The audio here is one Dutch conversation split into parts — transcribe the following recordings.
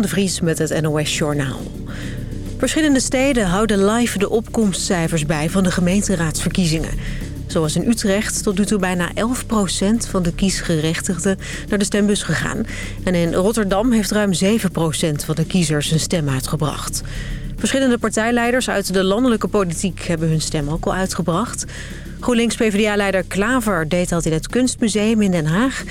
De Vries met het NOS Journaal. Verschillende steden houden live de opkomstcijfers bij van de gemeenteraadsverkiezingen. Zoals in Utrecht tot nu toe bijna 11% van de kiesgerechtigden naar de stembus gegaan. En in Rotterdam heeft ruim 7% van de kiezers een stem uitgebracht. Verschillende partijleiders uit de landelijke politiek hebben hun stem ook al uitgebracht. GroenLinks-PVDA-leider Klaver deed dat in het Kunstmuseum in Den Haag.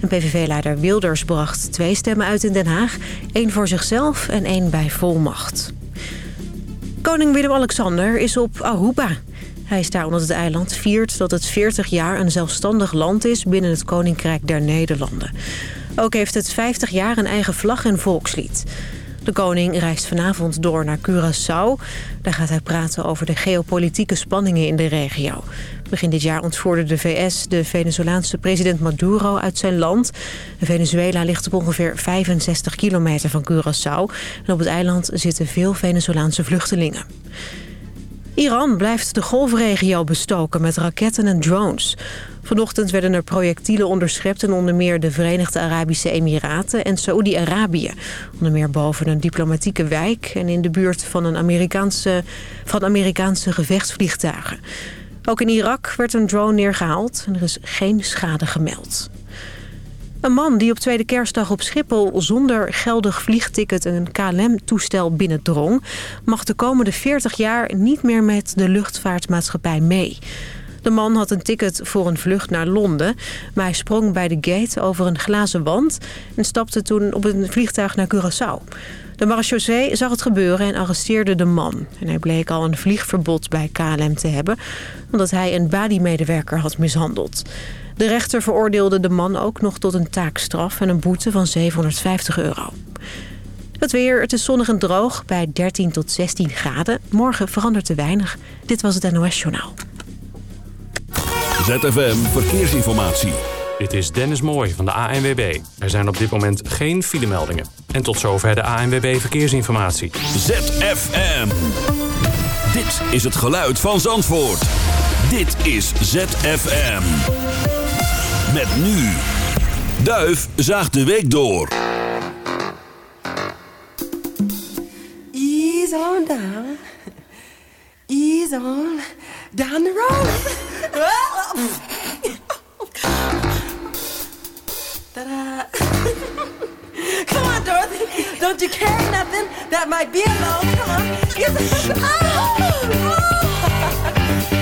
En PVV-leider Wilders bracht twee stemmen uit in Den Haag. één voor zichzelf en één bij volmacht. Koning Willem-Alexander is op Aruba. Hij is daar omdat het eiland viert dat het 40 jaar een zelfstandig land is... binnen het Koninkrijk der Nederlanden. Ook heeft het 50 jaar een eigen vlag en volkslied. De koning reist vanavond door naar Curaçao. Daar gaat hij praten over de geopolitieke spanningen in de regio. Begin dit jaar ontvoerde de VS de Venezolaanse president Maduro uit zijn land. Venezuela ligt op ongeveer 65 kilometer van Curaçao. En op het eiland zitten veel Venezolaanse vluchtelingen. Iran blijft de golfregio bestoken met raketten en drones. Vanochtend werden er projectielen onderschept in onder meer de Verenigde Arabische Emiraten en Saoedi-Arabië. Onder meer boven een diplomatieke wijk en in de buurt van, een Amerikaanse, van Amerikaanse gevechtsvliegtuigen. Ook in Irak werd een drone neergehaald en er is geen schade gemeld. Een man die op tweede kerstdag op Schiphol zonder geldig vliegticket een KLM-toestel binnendrong... mag de komende 40 jaar niet meer met de luchtvaartmaatschappij mee. De man had een ticket voor een vlucht naar Londen, maar hij sprong bij de gate over een glazen wand... en stapte toen op een vliegtuig naar Curaçao. De marechaussee zag het gebeuren en arresteerde de man. En hij bleek al een vliegverbod bij KLM te hebben... omdat hij een badiemedewerker had mishandeld. De rechter veroordeelde de man ook nog tot een taakstraf en een boete van 750 euro. Het weer, het is zonnig en droog bij 13 tot 16 graden. Morgen verandert te weinig. Dit was het NOS Journaal. ZFM Verkeersinformatie. Dit is Dennis Mooij van de ANWB. Er zijn op dit moment geen filemeldingen. En tot zover de ANWB Verkeersinformatie. ZFM. Dit is het geluid van Zandvoort. Dit is ZFM. Met nu. Duif zaagt de week door. Ease on down. Ease on down the road. Ta-da. Come on, Dorothy. Don't you carry nothing that might be alone. Come on. Yes. Oh, oh.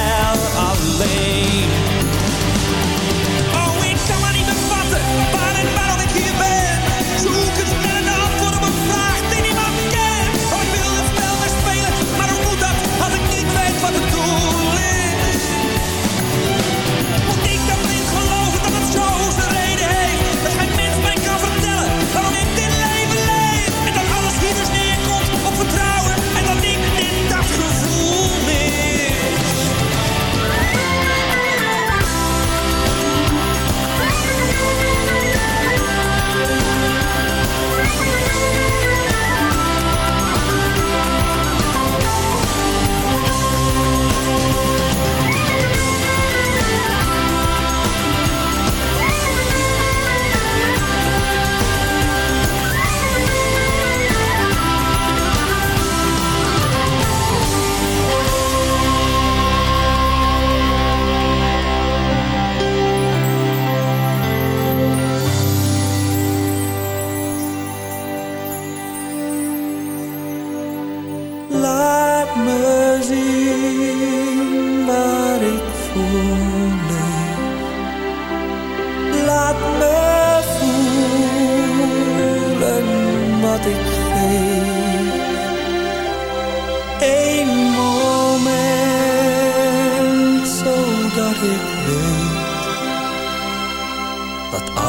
late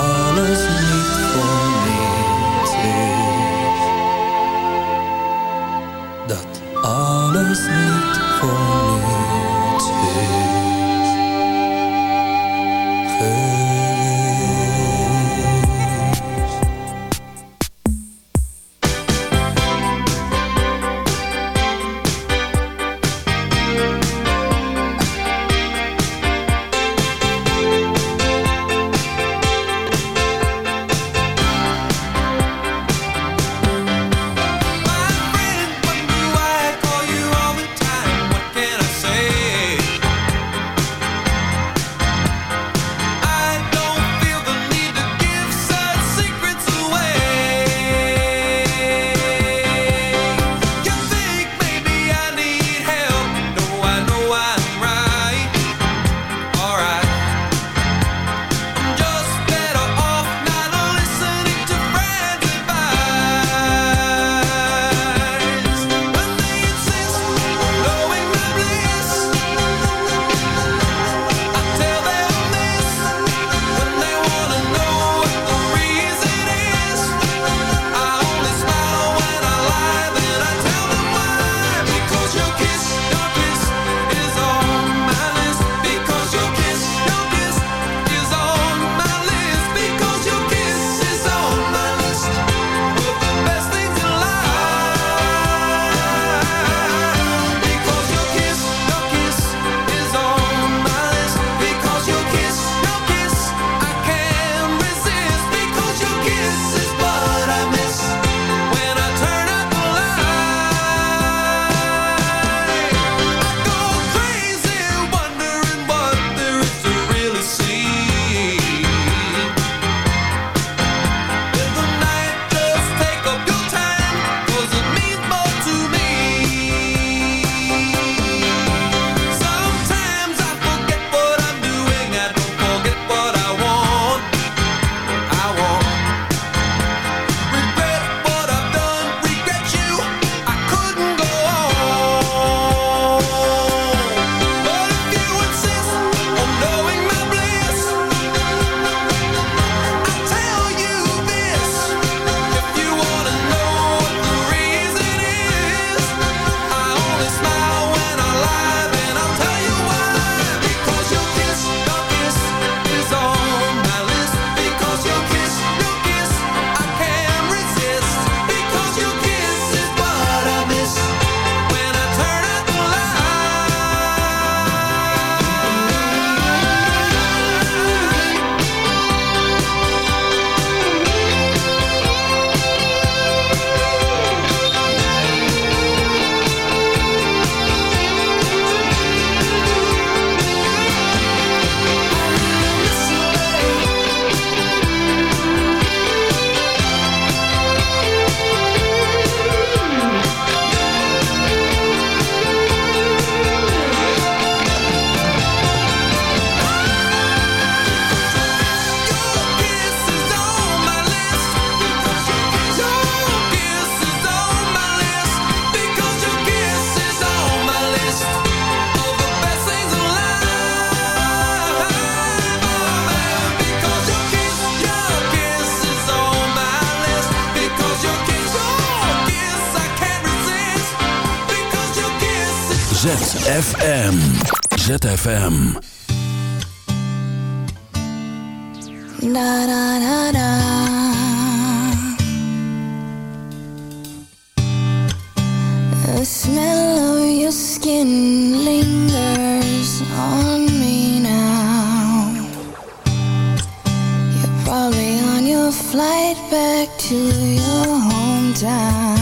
alles niet voor niets is. Dat alles niet voor niets ZFM. ZFM. Na, na, na, na. The smell of your skin lingers on me now You're probably on your flight back to your hometown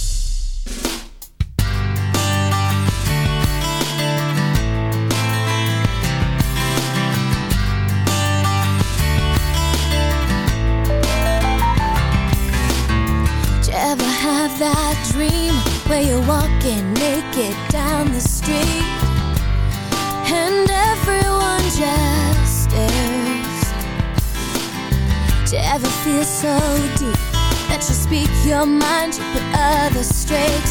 your mind, you put others straight.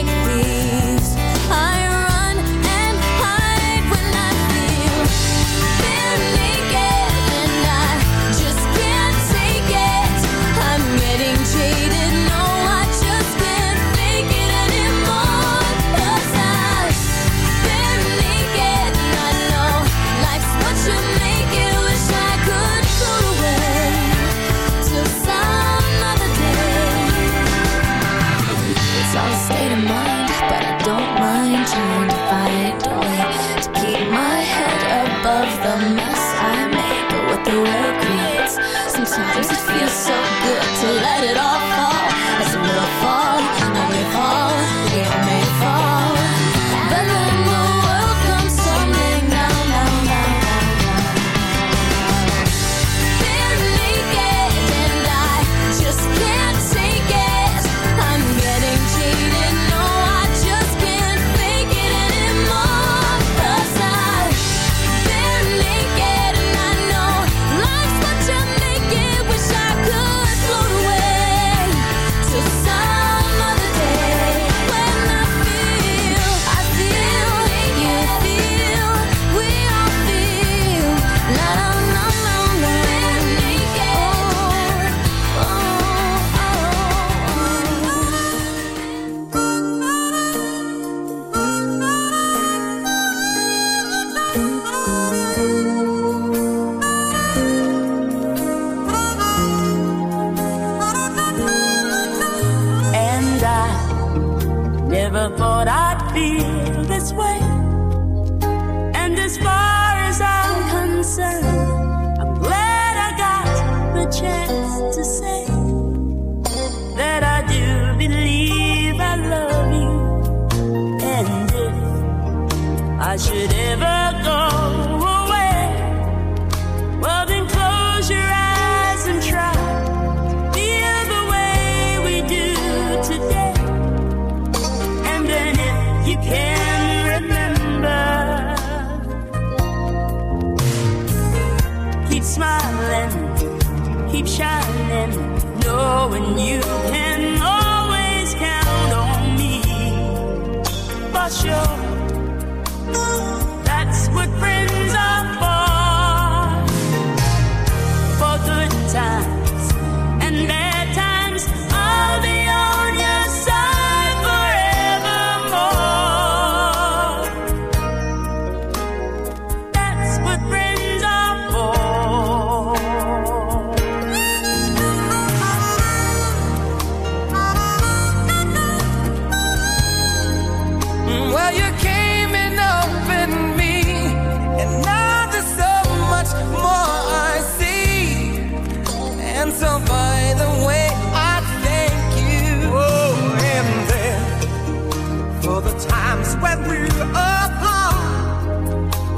for the times when we apart.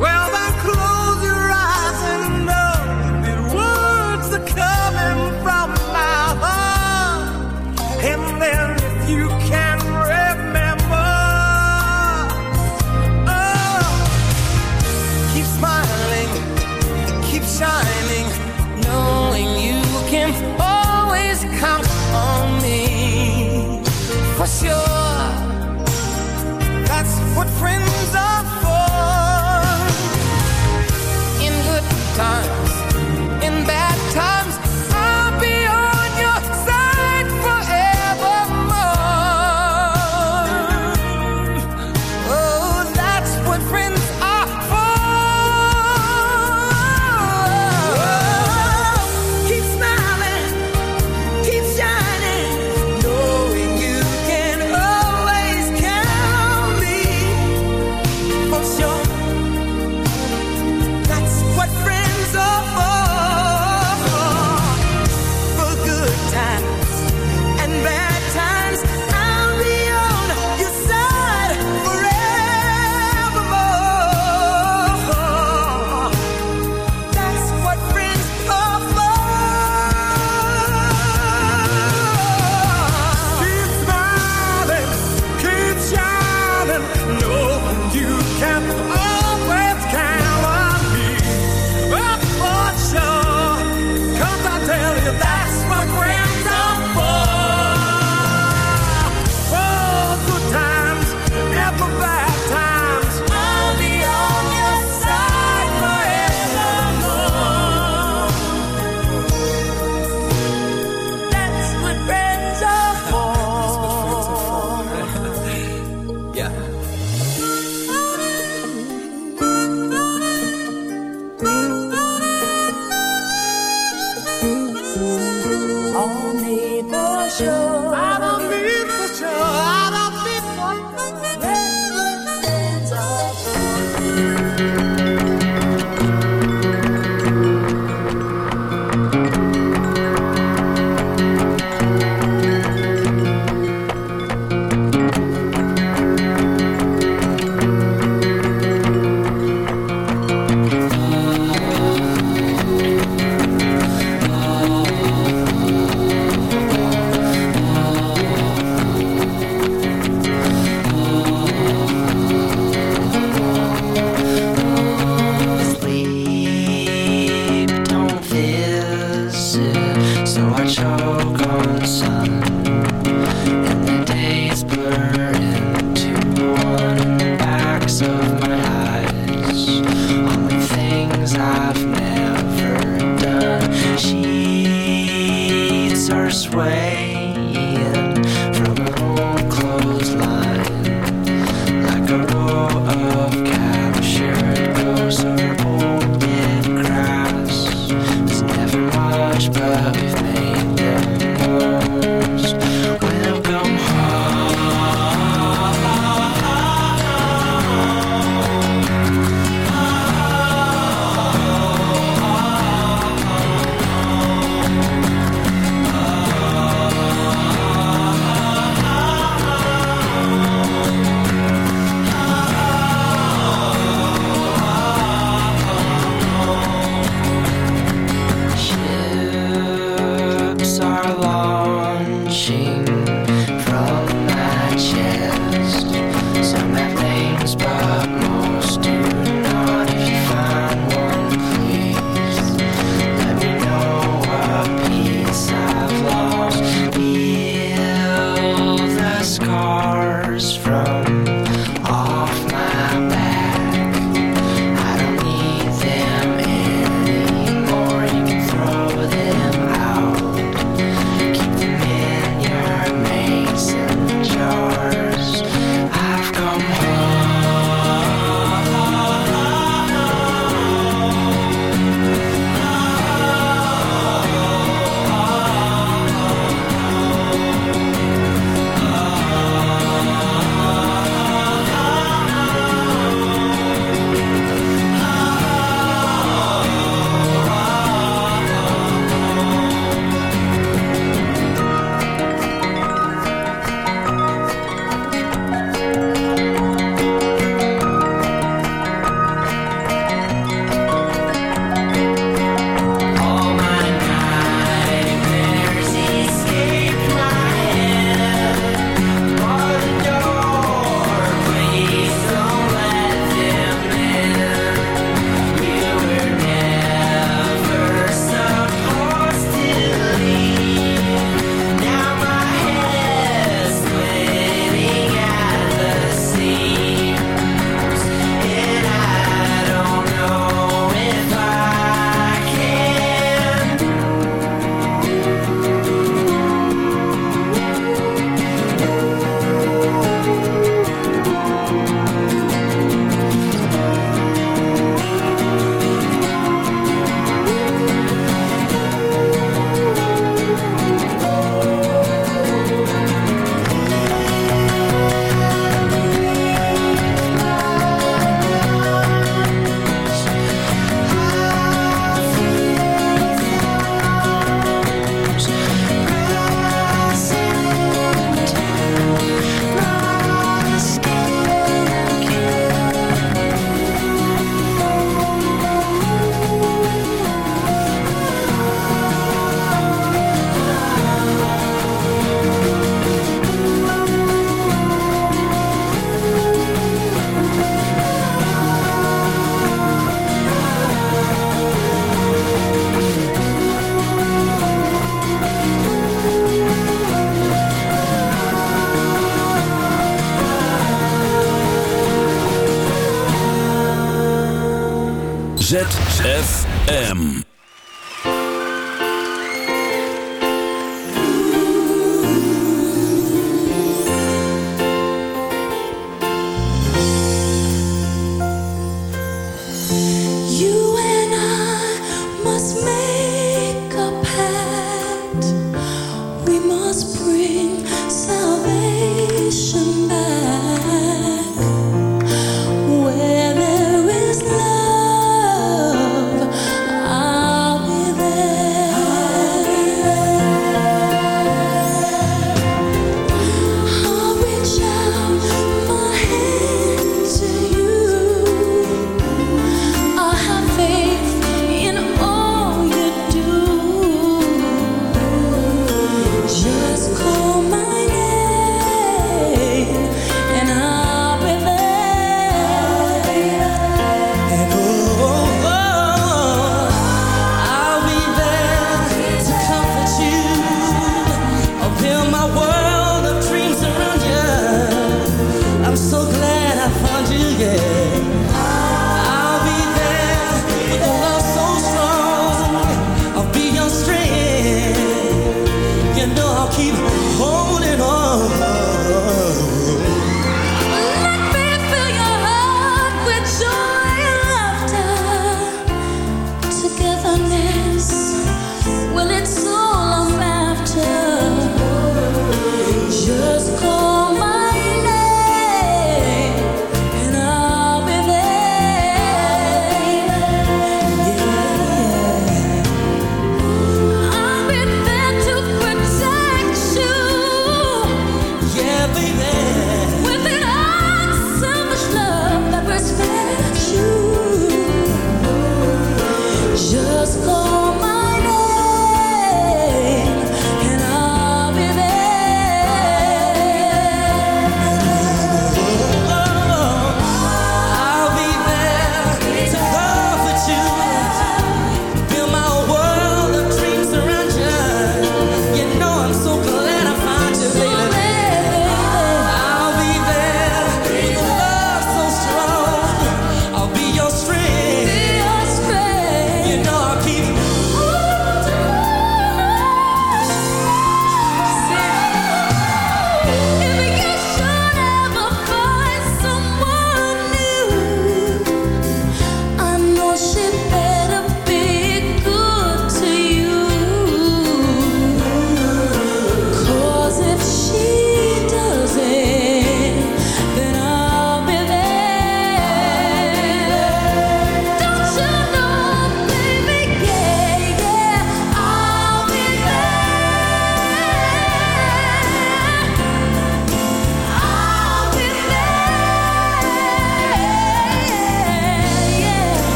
Well,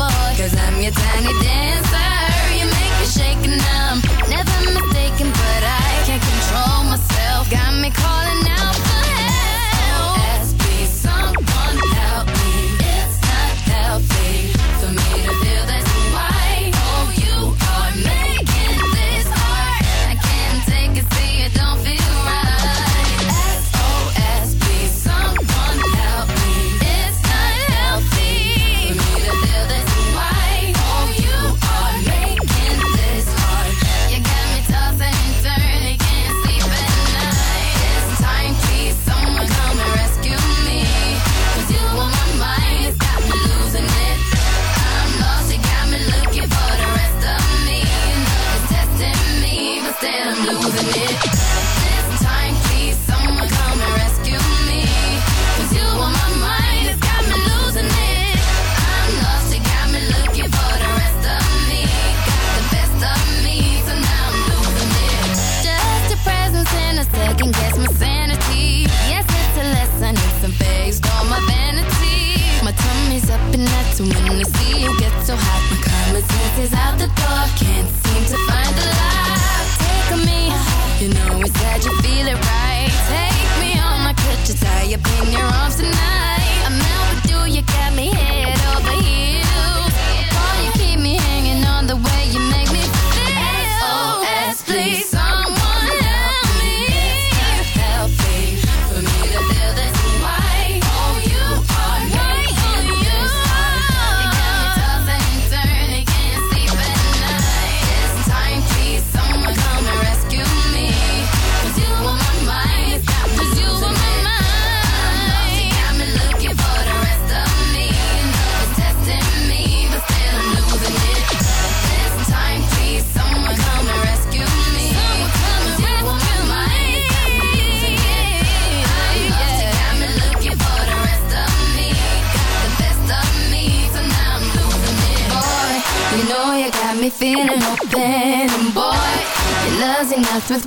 boy, cause I'm your tiny dancer. You make me shake and I'm with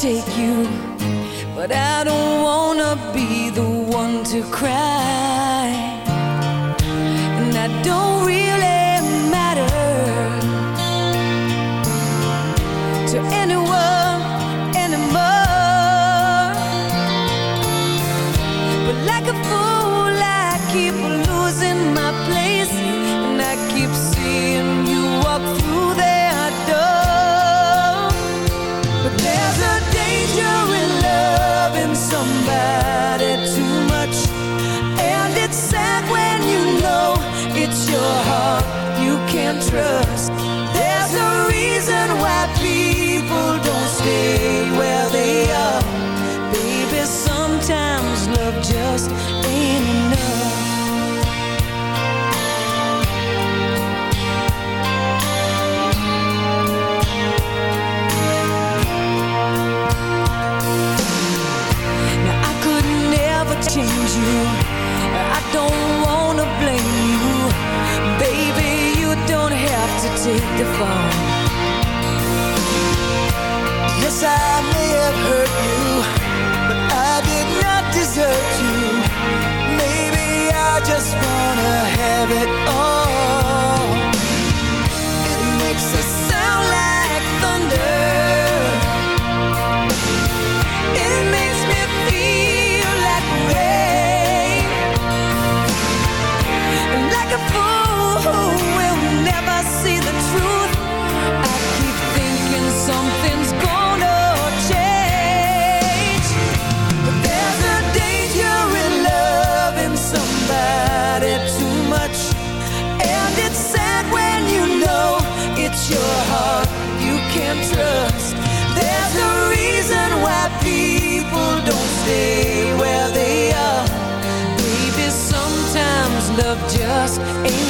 take you, but I don't wanna be the one to cry. of just ain't.